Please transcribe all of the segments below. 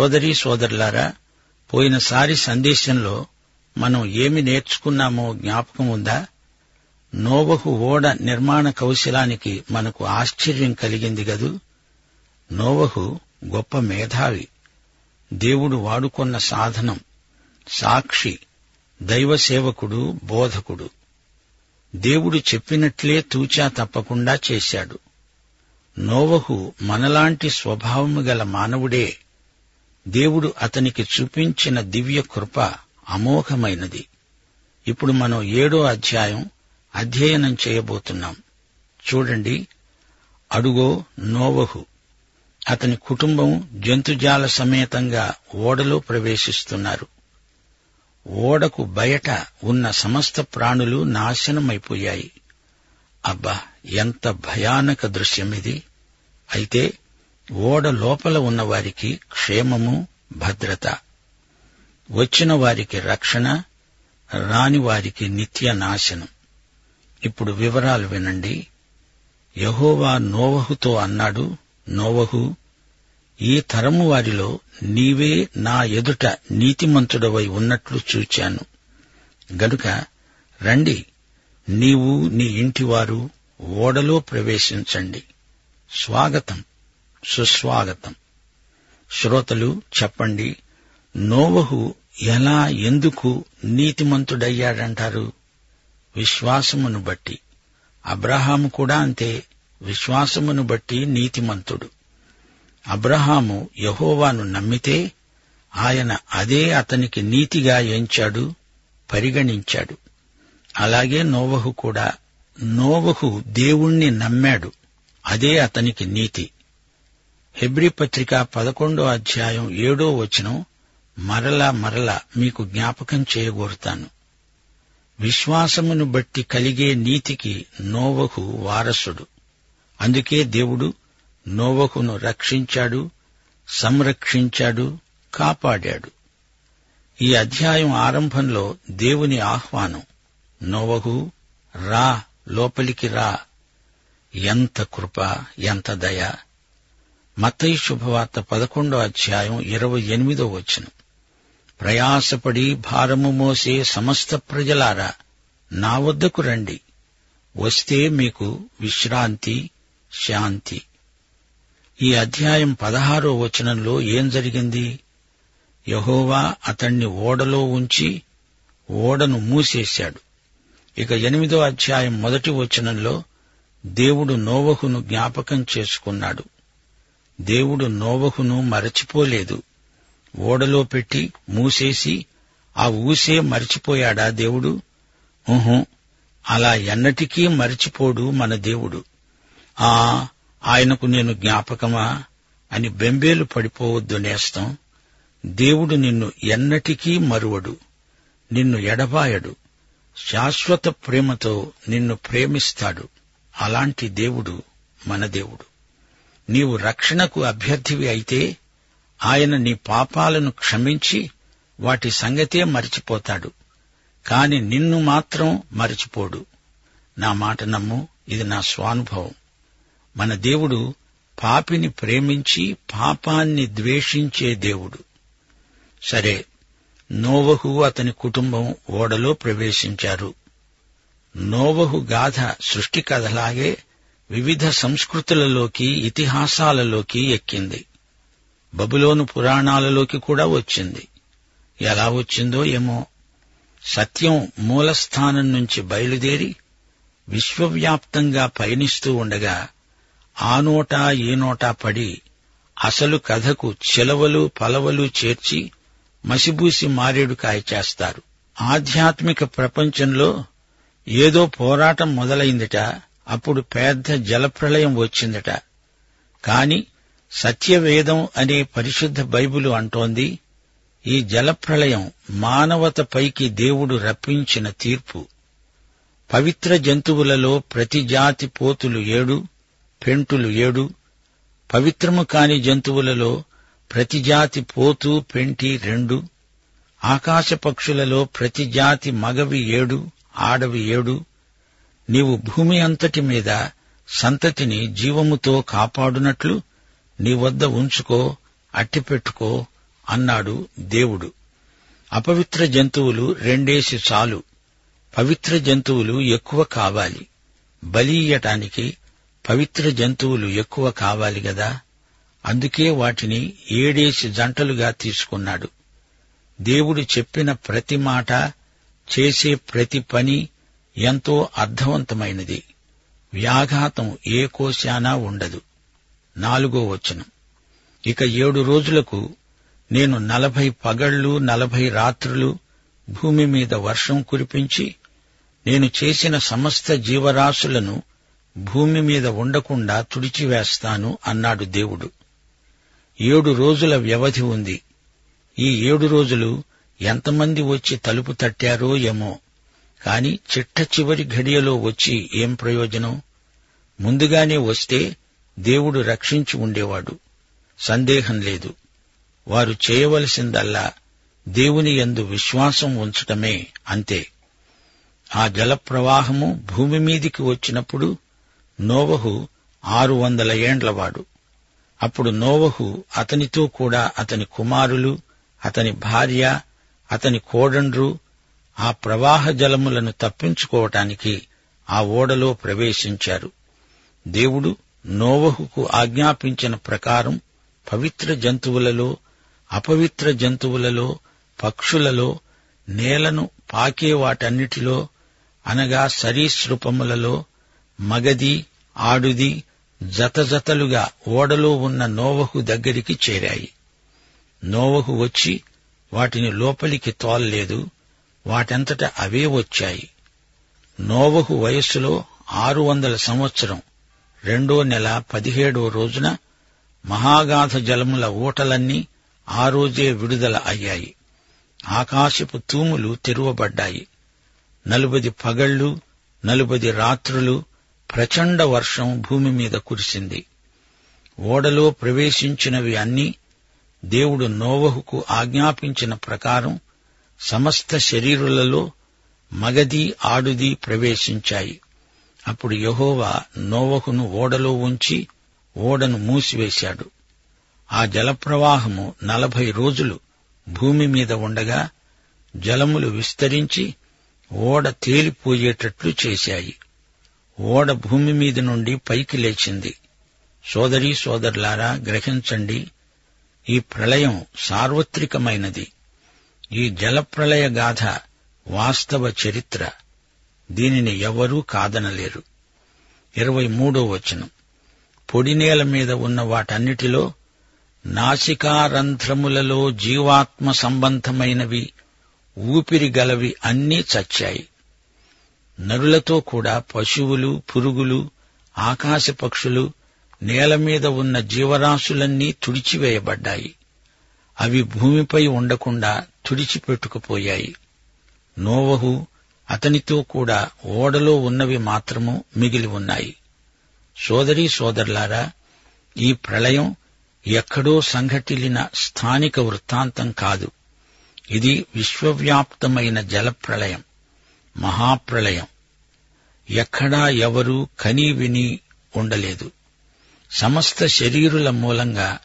సోదరీ సోదరులారా పోయినసారి సందేశంలో మనం ఏమి నేర్చుకున్నామో జ్ఞాపకం ఉందా? నోవహు ఓడ నిర్మాణ కౌశలానికి మనకు ఆశ్చర్యం కలిగింది గదు నోవహు గొప్ప మేధావి. దేవుడు వాడుకొన్న సాధనం సాక్షి దైవ సేవకుడు బోధకుడు. దేవుడు చెప్పినట్లే తూచా తప్పకుండా చేశాడు. నోవహు మనలాంటి స్వభావము గల మానవుడే దేవుడు అతనికి చూపించిన దివ్య కృప అమోఘమైనది. ఇప్పుడు మనం ఏడో అధ్యాయం అధ్యయనం చేయబోతున్నాం. చూడండి. అడుగో నోవహు. అతని కుటుంబం జంతుజాల సమేతంగా ఓడలో ప్రవేశిస్తున్నారు. ఓడకు బయట ఉన్న సమస్త ప్రాణులు నాశనమైపోయాయి. అబ్బా ఎంత భయానక దృశ్యమిది. అయితే ఓడ లోపల ఉన్నవారికి క్షేమము భద్రత. వచ్చిన వారికి రక్షణ రాని వారికి నిత్య నాశనం. ఇప్పుడు వివరాలు వినండి. యహోవా నోవహుతో అన్నాడు నోవహు ఈ తరము వారిలో నీవే నా ఎదుట నీతిమంతుడవై ఉన్నట్లు చూచాను. గనుక రండి నీవు నీ ఇంటివారు ఓడలో ప్రవేశించండి. స్వాగతం. సుస్వాగతం. శ్రోతలు చెప్పండి నోవహు ఎలా ఎందుకు నీతిమంతుడయ్యాడంటారు? విశ్వాసమును బట్టి. అబ్రహాము కూడా అంతే విశ్వాసమును బట్టి నీతిమంతుడు. అబ్రహాము యహోవాను నమ్మితే ఆయన అదే అతనికి నీతిగా ఎంచాడు పరిగణించాడు. అలాగే నోవహు కూడా నోవహు దేవుణ్ణి నమ్మాడు అదే అతనికి నీతి. హెబ్రి పత్రిక పదకొండో అధ్యాయం ఏడో వచనం మరలా మరలా మీకు జ్ఞాపకం చేయగోరుతాను. విశ్వాసమును బట్టి కలిగే నీతికి నోవహు వారసుడు. అందుకే దేవుడు నోవహును రక్షించాడు సంరక్షించాడు కాపాడాడు. ఈ అధ్యాయం ఆరంభంలో దేవుని ఆహ్వానం నోవహు రా లోపలికి రా. ఎంత కృప ఎంత దయ మత్తయి శుభవార్త పదకొండో అధ్యాయం ఇరవై ఎనిమిదో వచనం. ప్రయాసపడి భారము మోసే సమస్త ప్రజలారా నా వద్దకు రండి. వస్తే మీకు విశ్రాంతి శాంతి. ఈ అధ్యాయం పదహారో వచనంలో ఏం జరిగింది? యహోవా అతణ్ణి ఓడలో ఉంచి ఓడను మూసేశాడు. ఇక ఎనిమిదో అధ్యాయం మొదటి వచనంలో దేవుడు నోవహును జ్ఞాపకం చేసుకున్నాడు. దేవుడు నోవహును మరచిపోలేదు. ఓడలో పెట్టి మూసేసి ఆ ఊసే మరిచిపోయాడా దేవుడు? ఊహు అలా ఎన్నటికీ మరిచిపోడు మన దేవుడు. ఆ ఆయనకు నేను జ్ఞాపకమా? అని బెంబేలు పడిపోవద్దు నేస్తం. దేవుడు నిన్ను ఎన్నటికీ మరువడు. నిన్ను ఎడబాయడు. శాశ్వత ప్రేమతో నిన్ను ప్రేమిస్తాడు. అలాంటి దేవుడు మన దేవుడు. నీవు రక్షణకు అభ్యర్థివి అయితే ఆయన నీ పాపాలను క్షమించి వాటి సంగతే మరిచిపోతాడు కాని నిన్ను మాత్రం మరిచిపోడు. నా మాట నమ్ము ఇది నా స్వానుభవం. మన దేవుడు పాపిని ప్రేమించి పాపాన్ని ద్వేషించే దేవుడు. సరే నోవహు అతని కుటుంబం ఓడలో ప్రవేశించారు. నోవహు గాథ సృష్టి కథలాగే వివిధ సంస్కృతులలోకి ఇతిహాసాలలోకి ఎక్కింది. బబులోను పురాణాలలోకి కూడా వచ్చింది. ఎలా వచ్చిందో ఏమో. సత్యం మూలస్థానం నుంచి బయలుదేరి విశ్వవ్యాప్తంగా పయనిస్తూ ఉండగా ఆ నోటా ఈ నోటా పడి అసలు కథకు చిలవలు పలవలు చేర్చి మసిబూసి మారేడు కాయచేస్తారు ఆధ్యాత్మిక ప్రపంచంలో ఏదో పోరాటం మొదలైందిట. అప్పుడు పెద్ద జలప్రళయం వచ్చిందట. కాని సత్యవేదం అనే పరిశుద్ధ బైబిలు అంటోంది ఈ జలప్రళయం మానవతపైకి దేవుడు రప్పించిన తీర్పు. పవిత్ర జంతువులలో ప్రతి జాతి పోతులు ఏడు పెంటులు ఏడు పవిత్రము కాని జంతువులలో ప్రతి జాతి పోతు పెంటి రెండు ఆకాశ పక్షులలో ప్రతి జాతి మగవి ఏడు ఆడవి ఏడు నీవు భూమి అంతటి మీద సంతతిని జీవముతో కాపాడునట్లు నీ వద్ద ఉంచుకో అట్టిపెట్టుకో అన్నాడు దేవుడు. అపవిత్ర జంతువులు రెండేసి చాలు. పవిత్ర జంతువులు ఎక్కువ కావాలి. బలీయటానికి పవిత్ర జంతువులు ఎక్కువ కావాలి గదా? అందుకే వాటిని ఏడేసి జంటలుగా తీసుకున్నాడు. దేవుడు చెప్పిన ప్రతి మాట చేసే ప్రతి పని ఎంతో అర్థవంతమైనది. వ్యాఘాతం ఏ కోశానా ఉండదు. నాలుగో వచనం. ఇక ఏడు రోజులకు నేను నలభై పగళ్ళు నలభై రాత్రులు భూమి మీద వర్షం కురిపించి నేను చేసిన సమస్త జీవరాశులను భూమి మీద ఉండకుండా తుడిచివేస్తాను అన్నాడు దేవుడు. ఏడు రోజుల వ్యవధి ఉంది. ఈ ఏడు రోజులు ఎంతమంది వచ్చి తలుపు తట్టారో ఏమో. కాని చిట్ట చివరి ఘడియలో వచ్చి ఏం ప్రయోజనం? ముందుగానే వస్తే దేవుడు రక్షించి ఉండేవాడు. సందేహం లేదు. వారు చేయవలసిందల్లా దేవుని యందు విశ్వాసం ఉంచటమే అంతే. ఆ జలప్రవాహము భూమి మీదికి వచ్చినప్పుడు నోవహు ఆరు వందల ఏండ్లవాడు. అప్పుడు నోవహు అతనితో కూడా అతని కుమారులు అతని భార్య అతని కోడండ్రు ఆ ప్రవాహ జలములను తప్పించుకోవటానికి ఆ ఓడలో ప్రవేశించారు. దేవుడు నోవహుకు ఆజ్ఞాపించిన ప్రకారం పవిత్ర జంతువులలో అపవిత్ర జంతువులలో పక్షులలో నేలను పాకే వాటన్నిటిలో అనగా సరీసృపములలో మగది ఆడుది జతజతలుగా ఓడలో ఉన్న నోవహు దగ్గరికి చేరాయి. నోవహు వచ్చి వాటిని లోపలికి తోల్లేదు. వాటంతట అవే వచ్చాయి. నోవహు వయస్సులో ఆరు వందల సంవత్సరం రెండో నెల పదిహేడో రోజున మహాగాధ జలముల ఊటలన్నీ ఆ రోజే విడుదల అయ్యాయి. ఆకాశపు తూములు తెరువబడ్డాయి. నలుబది పగళ్ళు నలుబది రాత్రులు ప్రచండ వర్షం భూమి మీద కురిసింది. ఓడలో ప్రవేశించినవి అన్నీ దేవుడు నోవహుకు ఆజ్ఞాపించిన ప్రకారం సమస్త శరీరులలో మగది ఆడుది ప్రవేశించాయి. అప్పుడు యహోవా నోవహును ఓడలో ఉంచి ఓడను మూసివేశాడు. ఆ జలప్రవాహము నలభై రోజులు భూమి మీద ఉండగా జలములు విస్తరించి ఓడ తేలిపోయేటట్లు చేశాయి. ఓడ భూమి మీద నుండి పైకి లేచింది. సోదరీ సోదరులారా గ్రహించండి ఈ ప్రళయం సార్వత్రికమైనది. ఈ జలప్రలయ గాథ వాస్తవ చరిత్ర. దీనిని ఎవరూ కాదనలేరు. ఇరవై మూడో వచనం. పొడినేల మీద ఉన్న వాటన్నిటిలో నాసికారంధ్రములలో జీవాత్మ సంబంధమైనవి ఊపిరి గలవి అన్నీ చచ్చాయి. నరులతో కూడా పశువులు పురుగులు ఆకాశ పక్షులు నేల మీద ఉన్న జీవరాశులన్నీ తుడిచివేయబడ్డాయి. అవి భూమిపై ఉండకుండా తుడిచిపెట్టుకుపోయాయి. నోవహు అతనితో కూడా ఓడలో ఉన్నవి మాత్రము మిగిలి ఉన్నాయి. సోదరీ సోదరులారా ఈ ప్రళయం ఎక్కడో సంఘటిల్లిన స్థానిక వృత్తాంతం కాదు. ఇది విశ్వవ్యాప్తమైన జలప్రళయం మహాప్రళయం. ఎక్కడా ఎవరూ కనీ విని ఉండలేదు. సమస్త శరీరుల మూలంగా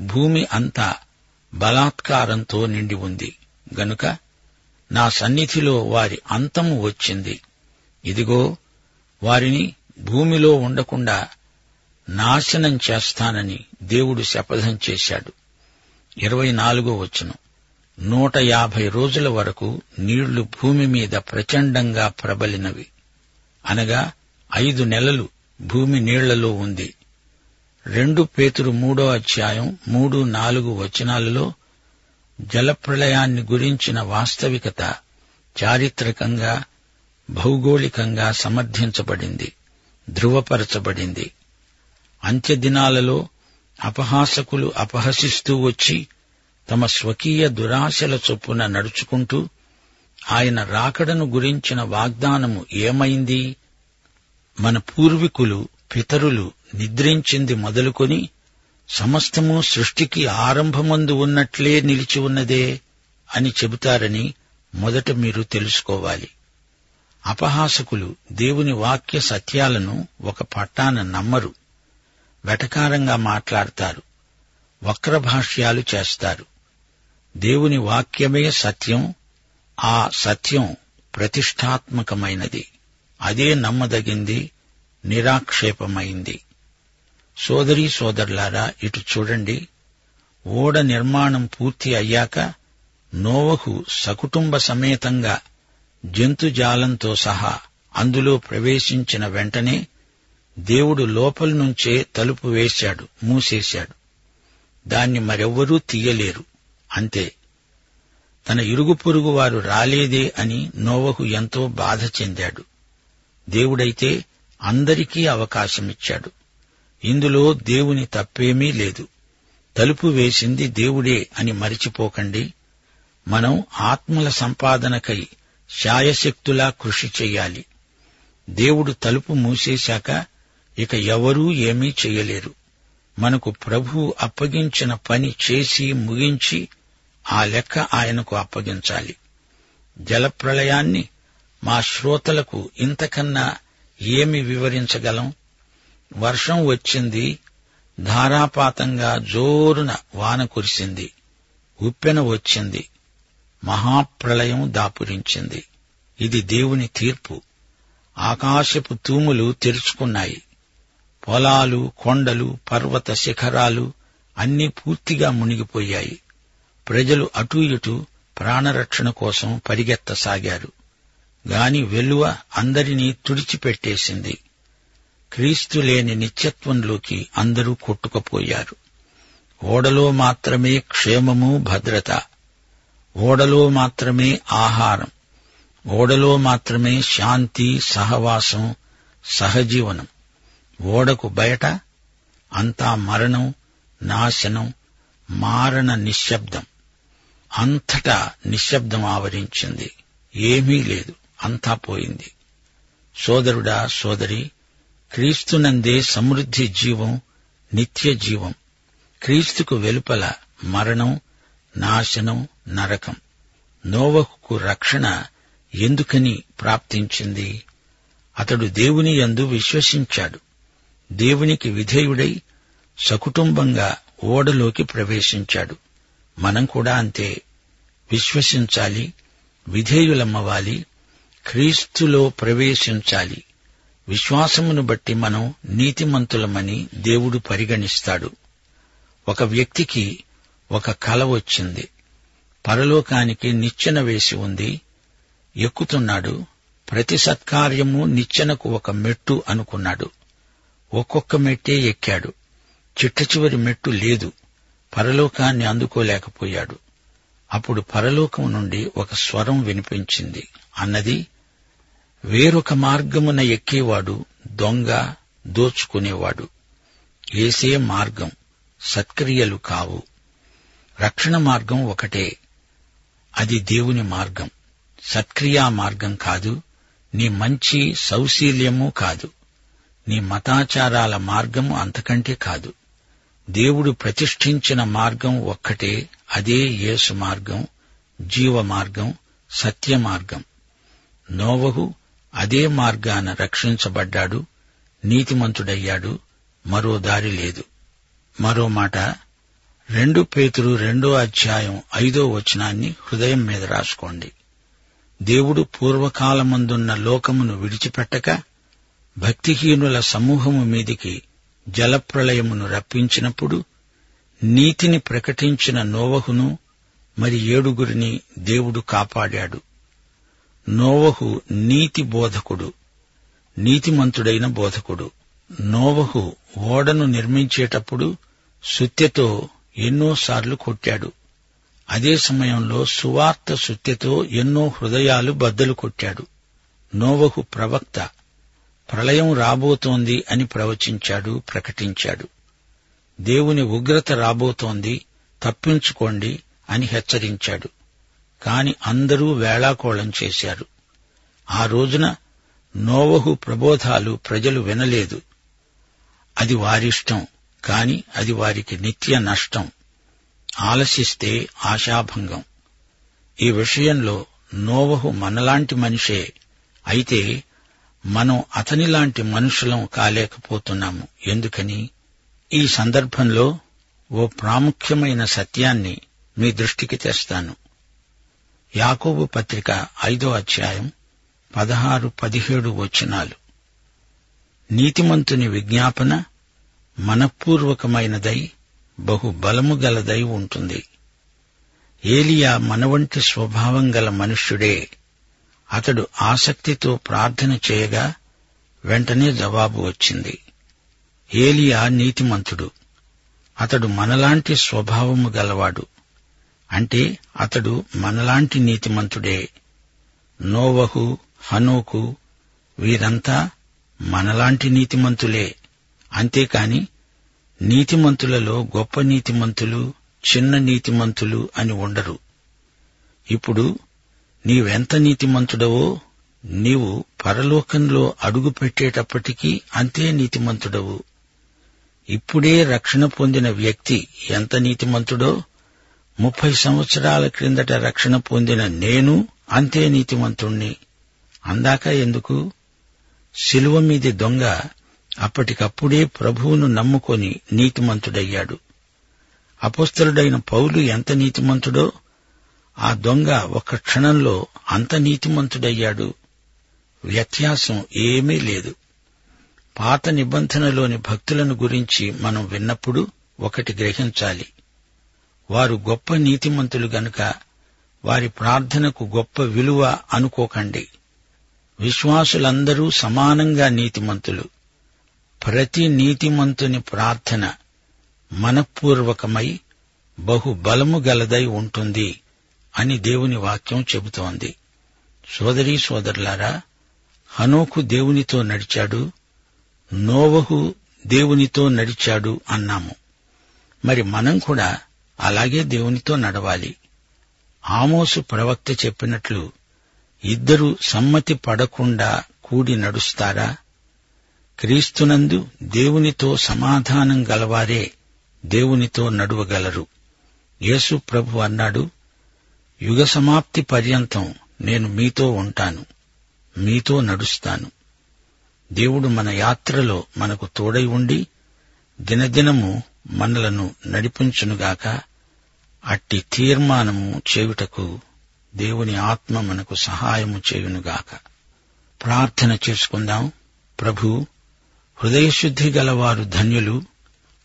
భూమి అంతా బలాత్కారంతో నిండి ఉంది. గనుక నా సన్నిధిలో వారి అంతము వచ్చింది. ఇదిగో వారిని భూమిలో ఉండకుండా నాశనం చేస్తానని దేవుడు శపథం చేశాడు. ఇరవై నాలుగో వచనం. నూట యాభై రోజుల వరకు నీళ్ళు భూమి మీద ప్రచండంగా ప్రబలినవి. అనగా ఐదు నెలలు భూమి నీళ్ళలో ఉంది. రెండు పేతురు మూడో అధ్యాయం మూడు నాలుగు వచనాలలో జలప్రళయాన్ని గురించిన వాస్తవికత చారిత్రకంగా భౌగోళికంగా సమర్థించబడింది ధృవపరచబడింది. అంత్యదినాలలో అపహాసకులు అపహసిస్తూ వచ్చి తమ స్వకీయ దురాశల చొప్పున నడుచుకుంటూ ఆయన రాకడను గురించిన వాగ్దానము ఏమైంది? మన పూర్వీకులు పితరులు నిద్రించింది మొదలుకొని సమస్తము సృష్టికి ఆరంభమందు ఉన్నట్లే నిలిచి ఉన్నదే అని చెబుతారని మొదట మీరు తెలుసుకోవాలి. అపహాసకులు దేవుని వాక్య సత్యాలను ఒక పట్టాన నమ్మరు. వెటకారంగా మాట్లాడతారు. వక్రభాష్యాలు చేస్తారు. దేవుని వాక్యమే సత్యం ఆ సత్యం ప్రతిష్టాత్మకమైనది. అదే నమ్మదగింది నిరాక్షేపమైంది. సోదరీ సోదరులారా ఇటు చూడండి. ఓడ నిర్మాణం పూర్తి అయ్యాక నోవహు సకుటుంబ సమేతంగా జంతుజాలంతో సహా అందులో ప్రవేశించిన వెంటనే దేవుడు లోపల నుంచే తలుపు వేశాడు మూసేశాడు. దాన్ని మరెవ్వరూ తీయలేరు. అంతే. తన ఇరుగు పొరుగు వారు రాలేదే అని నోవహు ఎంతో బాధ చెందాడు. దేవుడైతే అందరికీ అవకాశమిచ్చాడు. ఇందులో దేవుని తప్పేమీ లేదు. తలుపు వేసింది దేవుడే అని మరిచిపోకండి. మనం ఆత్మల సంపాదనకై శాయశక్తులా కృషి చెయ్యాలి దేవుడు తలుపు మూసేశాక ఇక ఎవరూ ఏమీ చెయ్యలేరు మనకు ప్రభువు అప్పగించిన పని చేసి ముగించి ఆ లెక్క ఆయనకు అప్పగించాలి. జలప్రళయాన్ని మా శ్రోతలకు ఇంతకన్నా ఏమి వివరించగలం? వర్షం వచ్చింది ధారాపాతంగా జోరున వాన కురిసింది ఉప్పెన వచ్చింది మహాప్రళయం దాపురించింది. ఇది దేవుని తీర్పు. ఆకాశపు తూములు తెరుచుకున్నాయి. పొలాలు కొండలు పర్వత శిఖరాలు అన్నీ పూర్తిగా మునిగిపోయాయి. ప్రజలు అటూ ఇటూ ప్రాణరక్షణ కోసం పరిగెత్తసాగారు. గాని వెలువ అందరినీ తుడిచిపెట్టేసింది. క్రీస్తు లేని నిత్యత్వంలోకి అందరూ కొట్టుకుపోయారు. ఓడలో మాత్రమే క్షేమము భద్రత. ఓడలో మాత్రమే ఆహారం. ఓడలో మాత్రమే శాంతి సహవాసం సహజీవనం. ఓడకు బయట అంతా మరణం నాశనం మారణ నిశ్శబ్దం. అంతటా నిశ్శబ్దం ఆవరించింది. ఏమీ లేదు. అంతా పోయింది. సోదరుడా సోదరి క్రీస్తునందే సమృద్ధి జీవం నిత్య జీవం. క్రీస్తుకు వెలుపల మరణం నాశనం నరకం. నోవహుకు రక్షణ ఎందుకని ప్రాప్తించింది? అతడు దేవుని యందు విశ్వసించాడు. దేవునికి విధేయుడై సకుటుంబంగా ఓడలోకి ప్రవేశించాడు. మనం కూడా అంతే. విశ్వసించాలి విధేయులమ్మవాలి క్రీస్తులో ప్రవేశించాలి. విశ్వాసమును బట్టి మనం నీతిమంతులమని దేవుడు పరిగణిస్తాడు. ఒక వ్యక్తికి ఒక కల వచ్చింది. పరలోకానికి నిచ్చెన వేసి ఉంది. ఎక్కుతున్నాడు. ప్రతి సత్కార్యము నిచ్చెనకు ఒక మెట్టు అనుకున్నాడు. ఒక్కొక్క మెట్టే ఎక్కాడు. చిట్ట చివరి మెట్టు లేదు. పరలోకాన్ని అందుకోలేకపోయాడు. అప్పుడు పరలోకం నుండి ఒక స్వరం వినిపించింది. అన్నది వేరొక మార్గమున ఎక్కేవాడు దొంగ దోచుకునేవాడు. ఏసే మార్గం సత్క్రియలు కావు. రక్షణ మార్గం ఒకటే. అది దేవుని మార్గం. సత్క్రియా మార్గం కాదు. నీ మంచి సౌశీల్యము కాదు. నీ మతాచారాల మార్గము అంతకంటే కాదు. దేవుడు ప్రతిష్ఠించిన మార్గం ఒక్కటే. అదే యేసు మార్గం జీవ మార్గం సత్య మార్గం. నోవహు అదే మార్గాన రక్షించబడ్డాడు నీతిమంతుడయ్యాడు మరో దారి లేదు. మరో మాట రెండు పేతురు రెండో అధ్యాయం ఐదో వచనాన్ని హృదయం మీద రాసుకోండి. దేవుడు పూర్వకాలమందున్న లోకమును విడిచిపెట్టక భక్తిహీనుల సమూహము మీదికి జలప్రళయమును రప్పించినప్పుడు నీతిని ప్రకటించిన నోవహును మరి ఏడుగురిని దేవుడు కాపాడాడు. నోవహు నీతి బోధకుడు నీతిమంతుడైన బోధకుడు. నోవహు ఓడను నిర్మించేటప్పుడు సుత్తెతో ఎన్నోసార్లు కొట్టాడు. అదే సమయంలో సువార్త సుత్తెతో ఎన్నో హృదయాలు బద్దలు కొట్టాడు. నోవహు ప్రవక్త ప్రళయం రాబోతోంది అని ప్రవచించాడు ప్రకటించాడు. దేవుని ఉగ్రత రాబోతోంది తప్పించుకోండి అని హెచ్చరించాడు. కాని అందరూ వేళాకోళం చేశారు. ఆ రోజున నోవహు ప్రబోధాలు ప్రజలు వినలేదు. అది వారిష్టం కాని అది వారికి నిత్య నష్టం. ఆలసిస్తే ఆశాభంగం. ఈ విషయంలో నోవహు మనలాంటి మనిషే అయితే మనం అతనిలాంటి మనుషులం కాలేకపోతున్నాము. ఎందుకని? ఈ సందర్భంలో ఓ ప్రాముఖ్యమైన సత్యాన్ని మీ దృష్టికి తెస్తాను. యాకోబు పత్రిక ఐదో అధ్యాయం పదహారు పదిహేడు వచనాలు. నీతిమంతుని విజ్ఞాపన మనపూర్వకమైనదై బహు బలము గలదై ఉంటుంది. ఏలియా మనవంటి స్వభావం గల మనుష్యుడే. అతడు ఆసక్తితో ప్రార్థన చేయగా వెంటనే జవాబు వచ్చింది. ఏలియా నీతిమంతుడు. అతడు మనలాంటి స్వభావము గలవాడు. అంటే అతడు మనలాంటి నీతిమంతుడే. నోవహు హనోకు వీరంతా మనలాంటి నీతిమంతులే. అంతేకాని నీతిమంతులలో గొప్ప నీతిమంతులు చిన్న నీతిమంతులు అని ఉండరు. ఇప్పుడు నీవెంత నీతిమంతుడవో నీవు పరలోకంలో అడుగు పెట్టేటప్పటికీ అంతే నీతిమంతుడవు. ఇప్పుడే రక్షణ పొందిన వ్యక్తి ఎంత నీతిమంతుడో ముప్పై సంవత్సరాల క్రిందట రక్షణ పొందిన నేను అంతే నీతిమంతుణ్ణి. అందాక ఎందుకు? శిలువ మీది దొంగ అప్పటికప్పుడే ప్రభువును నమ్ముకొని నీతిమంతుడయ్యాడు. అపుస్తలుడైన పౌలు ఎంత నీతిమంతుడో ఆ దొంగ ఒక క్షణంలో అంత నీతిమంతుడయ్యాడు. వ్యత్యాసం ఏమీ లేదు. పాత నిబంధనలోని భక్తులను గురించి మనం విన్నప్పుడు ఒకటి గ్రహించాలి. వారు గొప్ప నీతిమంతులు గనుక వారి ప్రార్థనకు గొప్ప విలువ అనుకోకండి. విశ్వాసులందరూ సమానంగా నీతిమంతులు. ప్రతి నీతిమంతుని ప్రార్థన మనఃపూర్వకమై బహు బలము గలదై ఉంటుంది అని దేవుని వాక్యం చెబుతోంది. సోదరీ సోదరులారా హనోకు దేవునితో నడిచాడు నోవహు దేవునితో నడిచాడు అన్నాము. మరి మనం కూడా అలాగే దేవునితో నడవాలి. ఆమోసు ప్రవక్త చెప్పినట్లు ఇద్దరు సమ్మతి పడకుండా కూడి నడుస్తారా? క్రీస్తునందు దేవునితో సమాధానం గలవారే దేవునితో నడువగలరు. యేసు ప్రభు అన్నాడు యుగ సమాప్తి పర్యంతం నేను మీతో ఉంటాను మీతో నడుస్తాను. దేవుడు మన యాత్రలో మనకు తోడై ఉండి దినదినము మనలను నడిపించునుగాక అట్టి తీర్మానము చేయుటకు దేవుని ఆత్మ మనకు సహాయము చేయునుగాక. ప్రార్థన చేసుకుందాం. ప్రభు హృదయశుద్ధి గలవారు ధన్యులు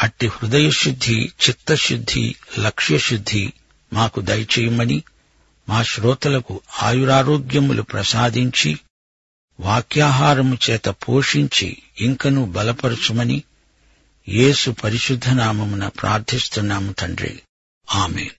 అట్టి హృదయశుద్ధి చిత్తశుద్ధి లక్ష్యశుద్ధి మాకు దయచేయమని మా శ్రోతలకు ఆయురారోగ్యములు ప్రసాదించి వాక్యాహారము చేత పోషించి ఇంకనూ బలపరచుమని యేసు పరిశుద్ధ నామమున ప్రార్థిస్తున్నాము తండ్రి. ఆమె